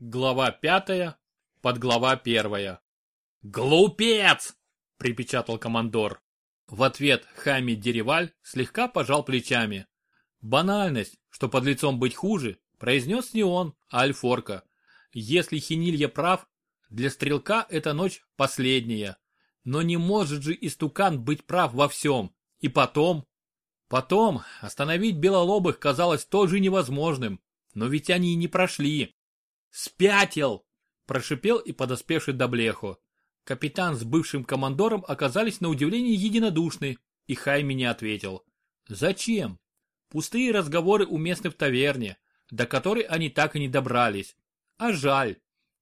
Глава пятая, подглава первая. «Глупец!» – припечатал командор. В ответ Хами Дереваль слегка пожал плечами. Банальность, что под лицом быть хуже, произнес не он, а Альфорка. Если Хинилья прав, для стрелка эта ночь последняя. Но не может же истукан быть прав во всем. И потом... Потом остановить белолобых казалось тоже невозможным. Но ведь они и не прошли. «Спятил!» – прошипел и подоспевший Даблехо. Капитан с бывшим командором оказались на удивление единодушны, и Хайми не ответил. «Зачем?» Пустые разговоры уместны в таверне, до которой они так и не добрались. А жаль.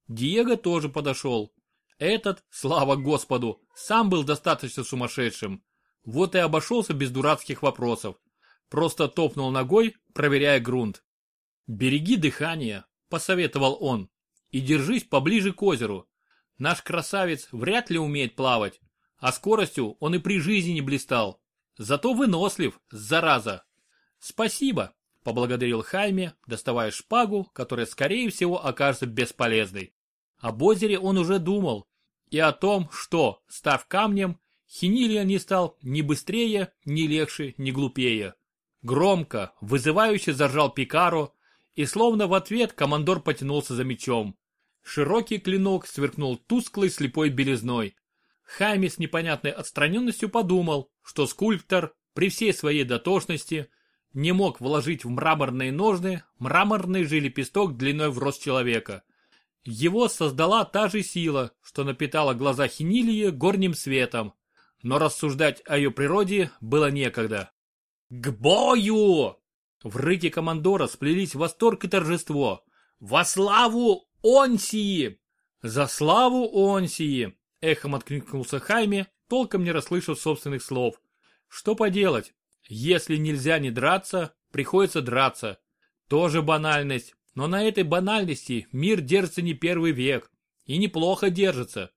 Диего тоже подошел. Этот, слава господу, сам был достаточно сумасшедшим. Вот и обошелся без дурацких вопросов. Просто топнул ногой, проверяя грунт. «Береги дыхание», — посоветовал он. «И держись поближе к озеру. Наш красавец вряд ли умеет плавать, а скоростью он и при жизни не блистал. Зато вынослив, зараза». «Спасибо», — поблагодарил Хайме, доставая шпагу, которая, скорее всего, окажется бесполезной. Об озере он уже думал. И о том, что, став камнем, Хинилья не стал ни быстрее, ни легче, ни глупее. Громко, вызывающе заржал Пикаро, и словно в ответ командор потянулся за мечом. Широкий клинок сверкнул тусклой слепой белизной. Хайми с непонятной отстраненностью подумал, что скульптор, при всей своей дотошности, не мог вложить в мраморные ножны мраморный же лепесток длиной в рост человека. Его создала та же сила, что напитала глаза Хинилии горним светом, но рассуждать о ее природе было некогда. «К бою!» В рыке командора сплелись восторг и торжество. «Во славу Онсии!» «За славу Онсии!» Эхом откликнулся Хайме, толком не расслышав собственных слов. «Что поделать? Если нельзя не драться, приходится драться. Тоже банальность, но на этой банальности мир держится не первый век. И неплохо держится.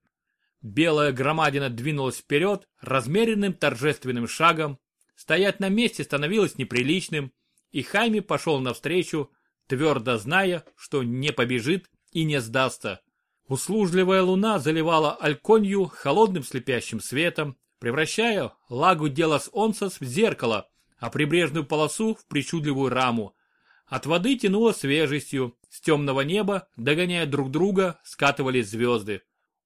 Белая громадина двинулась вперед размеренным торжественным шагом. Стоять на месте становилось неприличным, и Хайми пошел навстречу, твердо зная, что не побежит и не сдастся. Услужливая луна заливала Альконью холодным слепящим светом, превращая лагу Делас Онсас в зеркало, а прибрежную полосу в причудливую раму. От воды тянуло свежестью, с темного неба, догоняя друг друга, скатывались звезды.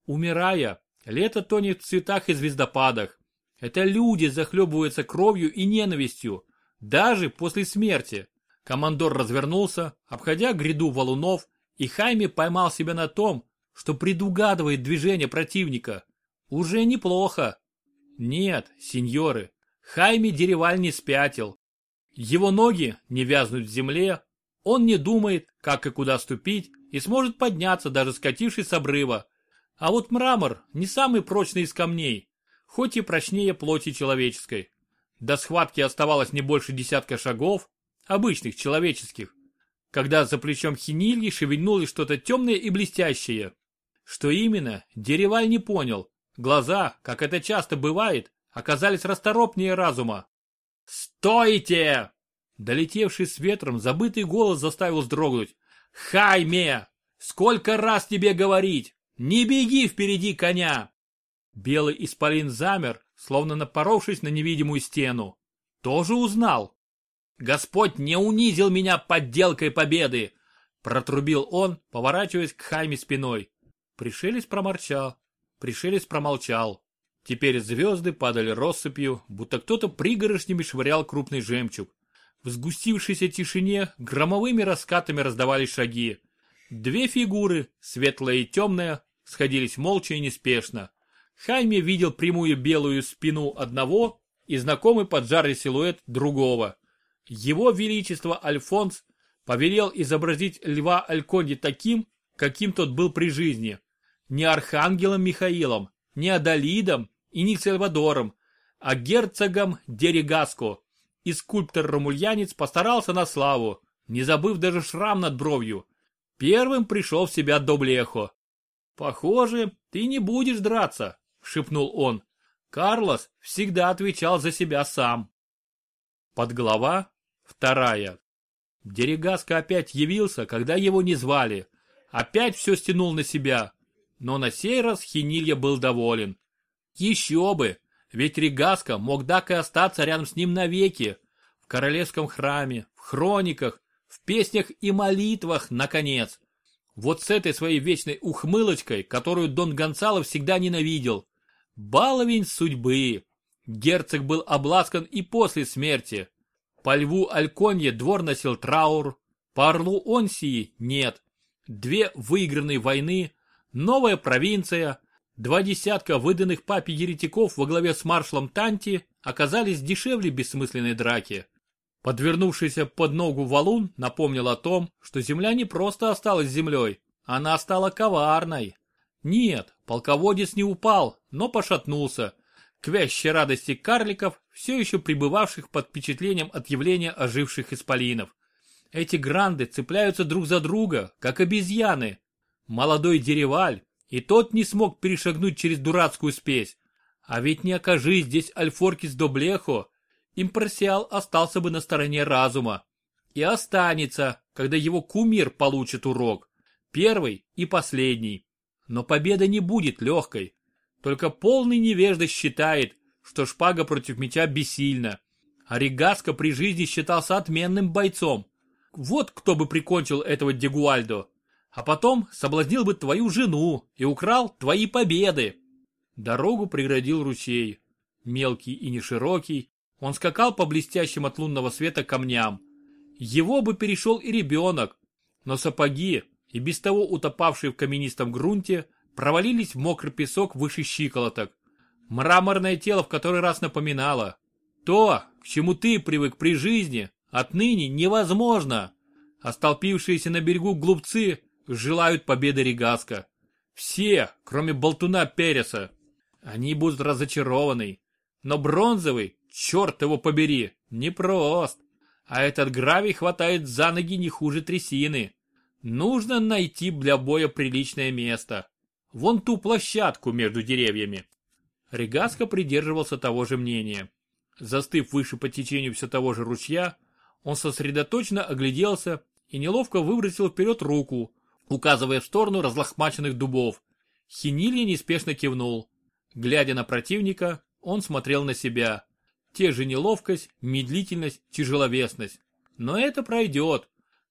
Умирая, лето тонет в цветах и звездопадах. Это люди захлебываются кровью и ненавистью, даже после смерти. Командор развернулся, обходя гряду валунов, и Хайми поймал себя на том, что предугадывает движение противника. Уже неплохо. Нет, сеньоры, Хайми Дереваль не спятил. Его ноги не вязнут в земле, он не думает, как и куда ступить, и сможет подняться, даже скатившись с обрыва. А вот мрамор не самый прочный из камней, хоть и прочнее плоти человеческой. До схватки оставалось не больше десятка шагов, обычных, человеческих, когда за плечом Хинильи шевельнулось что-то темное и блестящее. Что именно, Дереваль не понял. Глаза, как это часто бывает, оказались расторопнее разума. «Стойте!» Долетевший с ветром, забытый голос заставил вздрогнуть. «Хайме! Сколько раз тебе говорить? Не беги впереди коня!» Белый исполин замер, словно напоровшись на невидимую стену. Тоже узнал. «Господь не унизил меня подделкой победы!» Протрубил он, поворачиваясь к Хайме спиной. Пришелец проморчал. Пришелец промолчал. Теперь звезды падали россыпью, будто кто-то пригорошнями швырял крупный жемчуг. В сгустившейся тишине громовыми раскатами раздавались шаги. Две фигуры, светлая и темная, сходились молча и неспешно. Хайме видел прямую белую спину одного и знакомый поджарый силуэт другого. Его Величество Альфонс повелел изобразить льва Альконди таким, каким тот был при жизни. Не архангелом Михаилом, не Адалидом и не Сальвадором, а герцогом Дерегаско. И скульптор-ромульянец постарался на славу, не забыв даже шрам над бровью. Первым пришел в себя Доблехо. «Похоже, ты не будешь драться», шепнул он. Карлос всегда отвечал за себя сам. Подглава вторая. Дерегаско опять явился, когда его не звали. опять все стянул на себя. Но на сей раз Хинилья был доволен. Еще бы, ведь Ригаска мог так и остаться рядом с ним навеки. В королевском храме, в хрониках, в песнях и молитвах, наконец. Вот с этой своей вечной ухмылочкой, которую Дон Гонсало всегда ненавидел. Баловень судьбы. Герцог был обласкан и после смерти. По льву Альконье двор носил траур, по орлу Онсии нет. Две выигранные войны, новая провинция, два десятка выданных папе еретиков во главе с маршалом Танти оказались дешевле бессмысленной драки. Подвернувшийся под ногу валун напомнил о том, что земля не просто осталась землей, она стала коварной. Нет, полководец не упал, но пошатнулся, к вящей радости карликов, все еще пребывавших под впечатлением от явления оживших исполинов. Эти гранды цепляются друг за друга, как обезьяны. Молодой дереваль, и тот не смог перешагнуть через дурацкую спесь. А ведь не окажись здесь Альфоркис Доблехо, импарсиал остался бы на стороне разума. И останется, когда его кумир получит урок. Первый и последний. Но победа не будет легкой. Только полный невежда считает, что шпага против меча бессильна. А Ригаско при жизни считался отменным бойцом. Вот кто бы прикончил этого Дегуальдо. А потом соблазнил бы твою жену и украл твои победы. Дорогу преградил ручей. Мелкий и неширокий, он скакал по блестящим от лунного света камням. Его бы перешел и ребенок, но сапоги, и без того утопавшие в каменистом грунте, провалились в мокрый песок выше щиколоток. Мраморное тело в который раз напоминало. То, к чему ты привык при жизни, отныне невозможно. А столпившиеся на берегу глупцы желают победы Регаска. Все, кроме болтуна Переса. Они будут разочарованы. Но бронзовый, черт его побери, непрост. А этот гравий хватает за ноги не хуже трясины. Нужно найти для боя приличное место. Вон ту площадку между деревьями. Регаско придерживался того же мнения. Застыв выше по течению все того же ручья, он сосредоточенно огляделся и неловко выбросил вперед руку, указывая в сторону разлохмаченных дубов. Хинилья неспешно кивнул. Глядя на противника, он смотрел на себя. Те же неловкость, медлительность, тяжеловесность. Но это пройдет.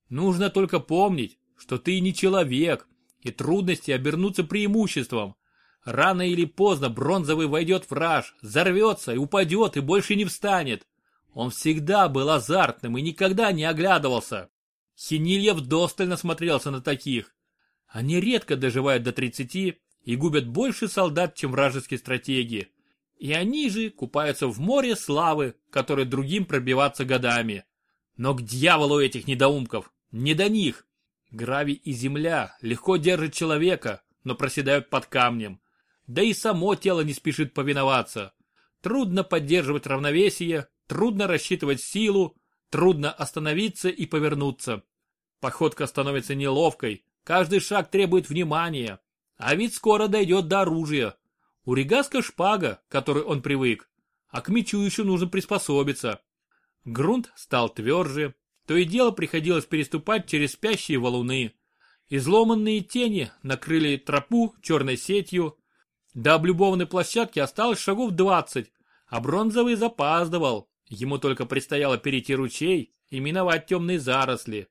Нужно только помнить, что ты не человек, и трудности обернутся преимуществом. Рано или поздно бронзовый войдет в раж, взорвется и упадет и больше не встанет. Он всегда был азартным и никогда не оглядывался. Хинильев достально смотрелся на таких. Они редко доживают до 30 и губят больше солдат, чем вражеские стратегии. И они же купаются в море славы, которой другим пробиваться годами. Но к дьяволу этих недоумков, не до них. Гравий и земля легко держат человека, но проседают под камнем. Да и само тело не спешит повиноваться. Трудно поддерживать равновесие, трудно рассчитывать силу, трудно остановиться и повернуться. Походка становится неловкой, каждый шаг требует внимания. А ведь скоро дойдет до оружия. У Регаска шпага, к которой он привык, а к мечу еще нужно приспособиться. Грунт стал тверже, то и дело приходилось переступать через спящие валуны. Изломанные тени накрыли тропу черной сетью. До облюбованной площадки осталось шагов двадцать, а бронзовый запаздывал. Ему только предстояло перейти ручей и миновать темные заросли.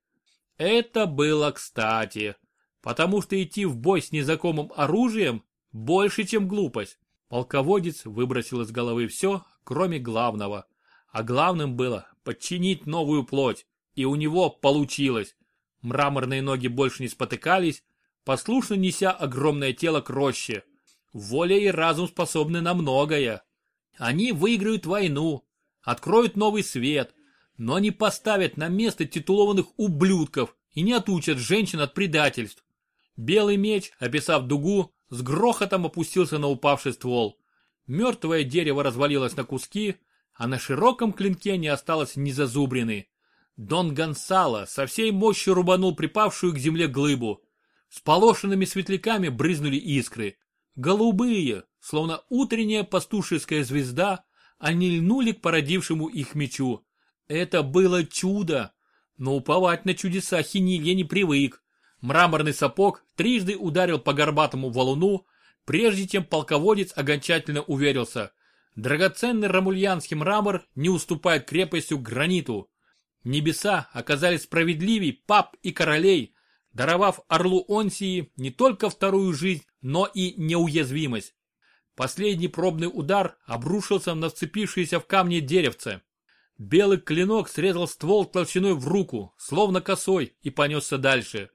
Это было кстати, потому что идти в бой с незнакомым оружием больше, чем глупость. Полководец выбросил из головы все, кроме главного. А главным было подчинить новую плоть. И у него получилось. Мраморные ноги больше не спотыкались, послушно неся огромное тело к роще. Воля и разум способны на многое. Они выиграют войну, откроют новый свет, но не поставят на место титулованных ублюдков и не отучат женщин от предательств. Белый меч, описав дугу, с грохотом опустился на упавший ствол. Мертвое дерево развалилось на куски, а на широком клинке не осталось ни зазубрины. Дон Гонсало со всей мощью рубанул припавшую к земле глыбу. С полошенными светляками брызнули искры. Голубые, словно утренняя пастушеская звезда, они льнули к породившему их мечу. Это было чудо, но уповать на чудеса Хинилья не привык. Мраморный сапог трижды ударил по горбатому валуну, прежде чем полководец окончательно уверился. Драгоценный рамульянский мрамор не уступает крепостью граниту. Небеса оказались справедливей пап и королей, даровав орлу Онсии не только вторую жизнь, но и неуязвимость. Последний пробный удар обрушился на вцепившееся в камни деревце. Белый клинок срезал ствол толщиной в руку, словно косой, и понесся дальше.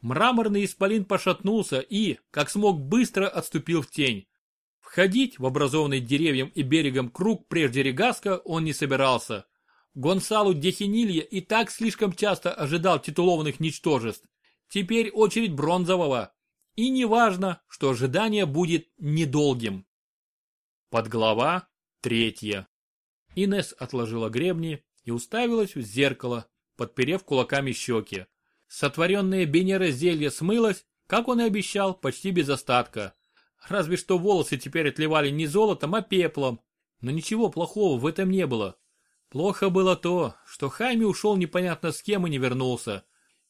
Мраморный исполин пошатнулся и, как смог, быстро отступил в тень. Входить в образованный деревьям и берегом круг прежде Регаска он не собирался. Гонсалу Дехинилья и так слишком часто ожидал титулованных ничтожеств. Теперь очередь бронзового. И не важно, что ожидание будет недолгим. Подглава третья. Инес отложила гребни и уставилась в зеркало, подперев кулаками щеки. Сотворенное Бенера зелье смылось, как он и обещал, почти без остатка. Разве что волосы теперь отливали не золотом, а пеплом. Но ничего плохого в этом не было. Плохо было то, что Хайми ушел непонятно с кем и не вернулся.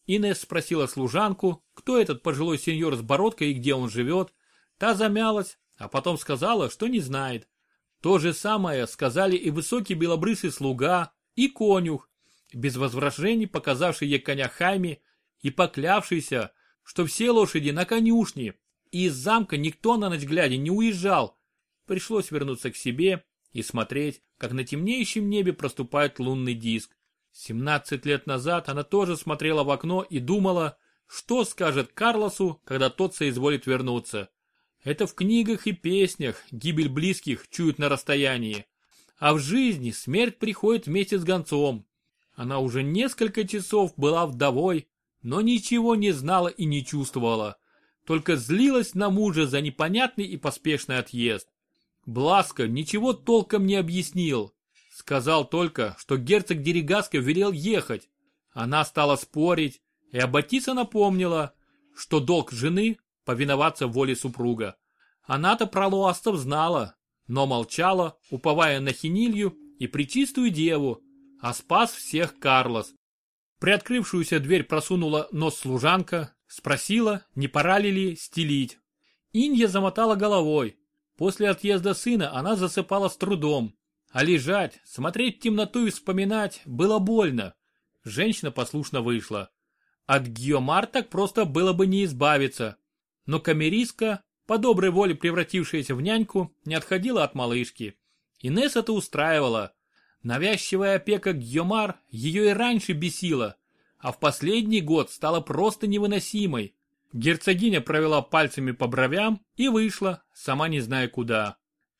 Инесс спросила служанку, кто этот пожилой сеньор с бородкой и где он живет. Та замялась, а потом сказала, что не знает. То же самое сказали и высокий белобрысый слуга, и конюх, без возражений показавший ей коня Хайми и поклявшийся, что все лошади на конюшне, и из замка никто на ночь глядя не уезжал. Пришлось вернуться к себе и смотреть, как на темнеющем небе проступает лунный диск. 17 лет назад она тоже смотрела в окно и думала, что скажет Карлосу, когда тот соизволит вернуться. Это в книгах и песнях гибель близких чуют на расстоянии. А в жизни смерть приходит вместе с гонцом. Она уже несколько часов была вдовой, но ничего не знала и не чувствовала. Только злилась на мужа за непонятный и поспешный отъезд. Бласко ничего толком не объяснил. Сказал только, что герцог Дерегаско велел ехать. Она стала спорить, и Аббатиса напомнила, что долг жены – повиноваться воле супруга. Она-то про луастов знала, но молчала, уповая на хинилью и причистую деву, а спас всех Карлос. Приоткрывшуюся дверь просунула нос служанка, спросила, не пора ли ли стелить. Инья замотала головой. После отъезда сына она засыпала с трудом, а лежать, смотреть в темноту и вспоминать было больно. Женщина послушно вышла. От Гиомар так просто было бы не избавиться. Но камериска, по доброй воле превратившаяся в няньку, не отходила от малышки. Инесс это устраивала. Навязчивая опека Гьомар ее и раньше бесила, а в последний год стала просто невыносимой. Герцогиня провела пальцами по бровям и вышла, сама не зная куда.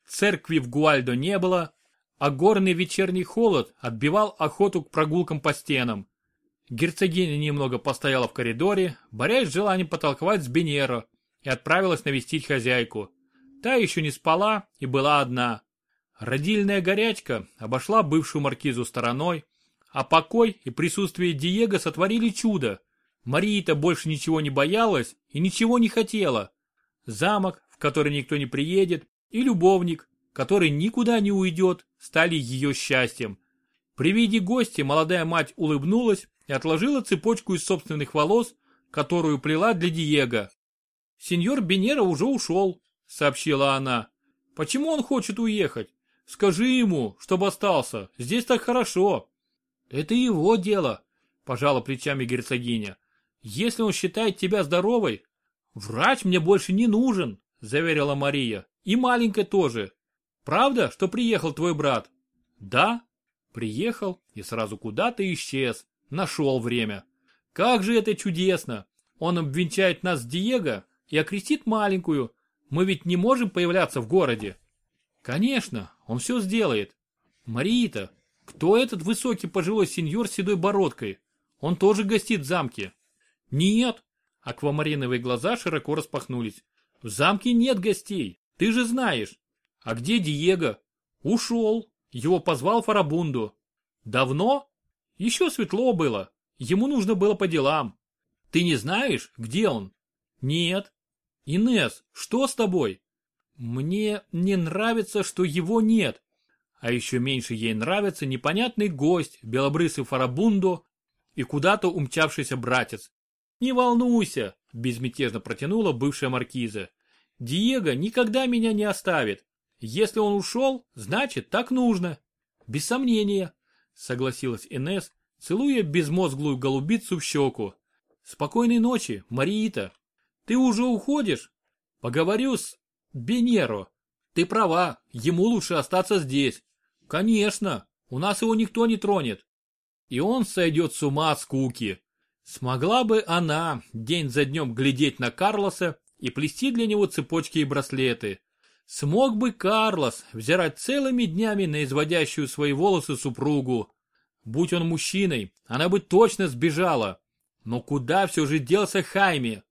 Церкви в Гуальдо не было, а горный вечерний холод отбивал охоту к прогулкам по стенам. Герцогиня немного постояла в коридоре, борясь с желанием потолковать с Бенеро, и отправилась навестить хозяйку. Та еще не спала и была одна. Родильная горячка обошла бывшую маркизу стороной, а покой и присутствие Диего сотворили чудо. Мария-то больше ничего не боялась и ничего не хотела. Замок, в который никто не приедет, и любовник, который никуда не уйдет, стали ее счастьем. При виде гостя молодая мать улыбнулась и отложила цепочку из собственных волос, которую плела для Диего. «Сеньор Бенера уже ушел», — сообщила она. «Почему он хочет уехать? Скажи ему, чтобы остался. Здесь так хорошо. Это его дело, пожала плечами герцогиня. Если он считает тебя здоровой, врач мне больше не нужен, заверила Мария. И маленькая тоже. Правда, что приехал твой брат? Да, приехал и сразу куда-то исчез. Нашел время. Как же это чудесно! Он обвенчает нас с Диего и окрестит маленькую. Мы ведь не можем появляться в городе. Конечно, он все сделает. Марита, кто этот высокий пожилой сеньор с седой бородкой? Он тоже гостит в замке. Нет. Аквамариновые глаза широко распахнулись. В замке нет гостей, ты же знаешь. А где Диего? Ушел. Его позвал Фарабунду. Давно? Еще светло было. Ему нужно было по делам. Ты не знаешь, где он? Нет. Инес, что с тобой? Мне не нравится, что его нет. А еще меньше ей нравится непонятный гость, белобрысый фарабундо и куда-то умчавшийся братец. Не волнуйся, безмятежно протянула бывшая маркиза. Диего никогда меня не оставит. Если он ушел, значит так нужно. Без сомнения, согласилась Инес, целуя безмозглую голубицу в щеку. Спокойной ночи, Мариита. Ты уже уходишь? Поговорю с Бенеро. Ты права, ему лучше остаться здесь. Конечно, у нас его никто не тронет. И он сойдет с ума от скуки. Смогла бы она день за днем глядеть на Карлоса и плести для него цепочки и браслеты. Смог бы Карлос взирать целыми днями на изводящую свои волосы супругу. Будь он мужчиной, она бы точно сбежала. Но куда все же делся Хайме?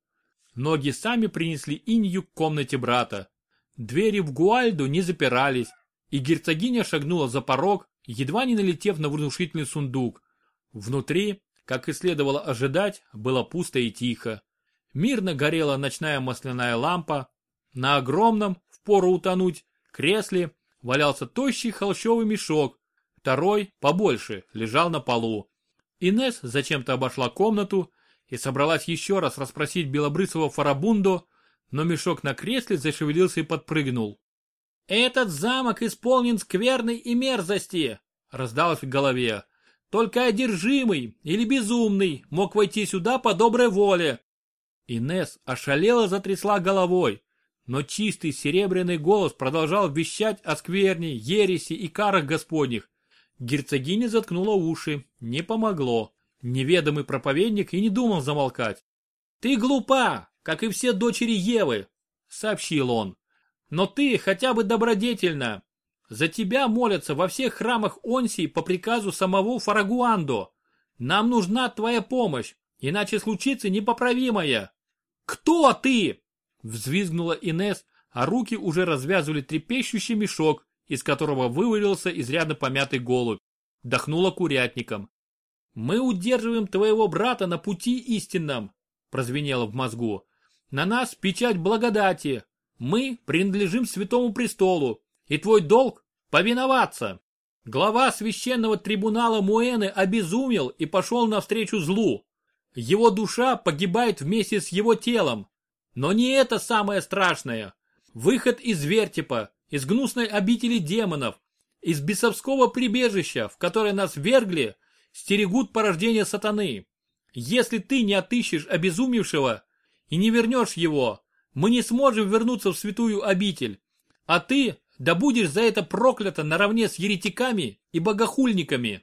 Ноги сами принесли Инью к комнате брата. Двери в Гуальду не запирались, и герцогиня шагнула за порог, едва не налетев на внушительный сундук. Внутри, как и следовало ожидать, было пусто и тихо. Мирно горела ночная масляная лампа. На огромном, впору утонуть, кресле валялся тощий холщовый мешок. Второй, побольше, лежал на полу. Инес зачем-то обошла комнату и собралась еще раз расспросить белобрысого фарабундо, но мешок на кресле зашевелился и подпрыгнул. «Этот замок исполнен скверной и мерзости!» раздалось в голове. «Только одержимый или безумный мог войти сюда по доброй воле!» Инес ошалела затрясла головой, но чистый серебряный голос продолжал вещать о скверне, ереси и карах господних, Герцогиня заткнула уши. Не помогло. Неведомый проповедник и не думал замолкать. «Ты глупа, как и все дочери Евы», — сообщил он. «Но ты хотя бы добродетельна. За тебя молятся во всех храмах Онсии по приказу самого Фарагуандо. Нам нужна твоя помощь, иначе случится непоправимое». «Кто ты?» — взвизгнула Инес, а руки уже развязывали трепещущий мешок, из которого вывалился изрядно помятый голубь. Дохнуло курятником. «Мы удерживаем твоего брата на пути истинном», прозвенело в мозгу. «На нас печать благодати. Мы принадлежим святому престолу, и твой долг — повиноваться». Глава священного трибунала Муэны обезумел и пошел навстречу злу. Его душа погибает вместе с его телом. Но не это самое страшное. Выход из вертипа, из гнусной обители демонов, из бесовского прибежища, в которое нас вергли, стерегут порождение сатаны. Если ты не отыщешь обезумевшего и не вернешь его, мы не сможем вернуться в святую обитель, а ты да будешь за это проклято наравне с еретиками и богохульниками.